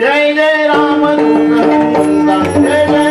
जय जय राम जय जय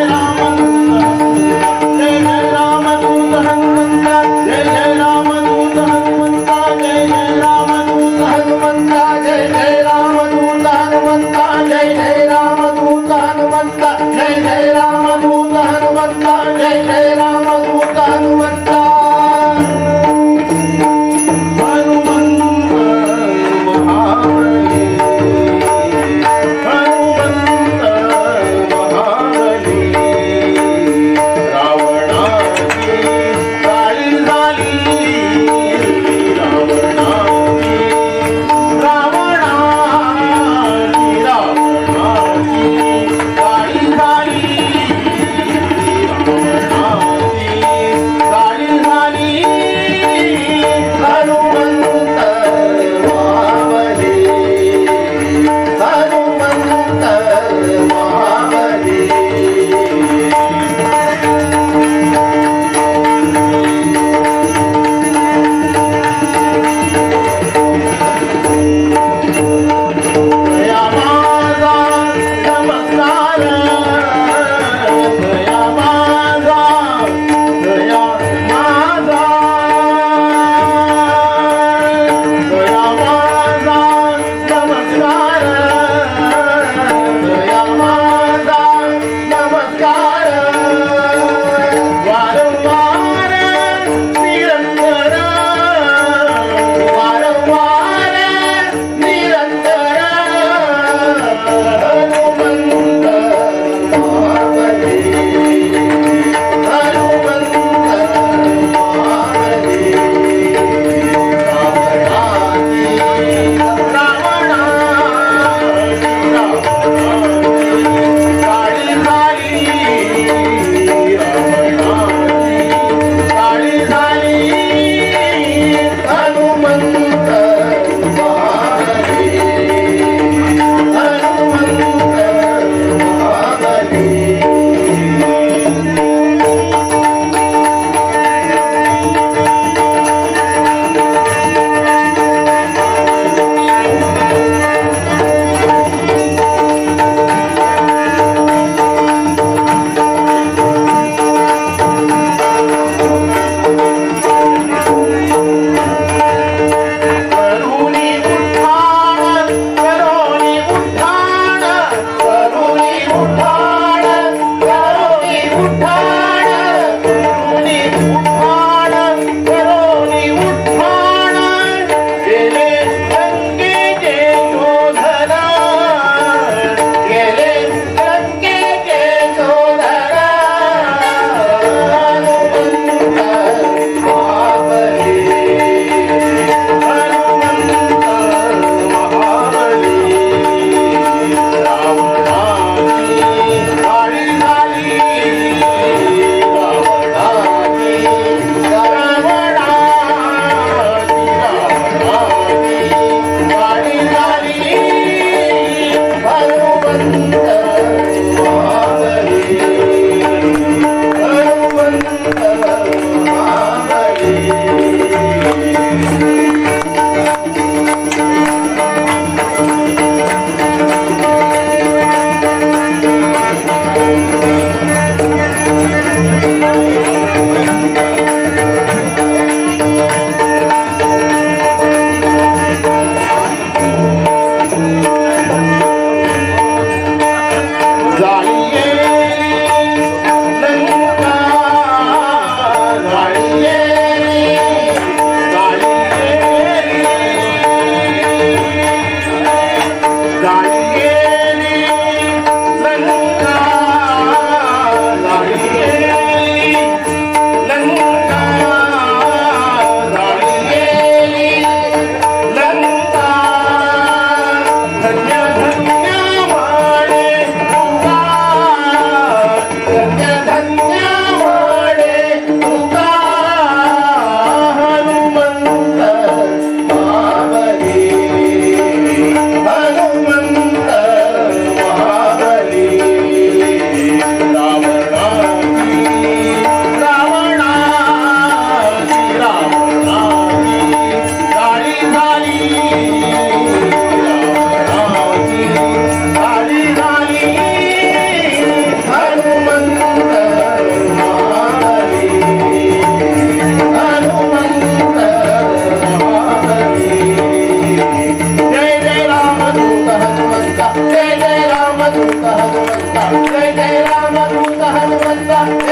Obrigado.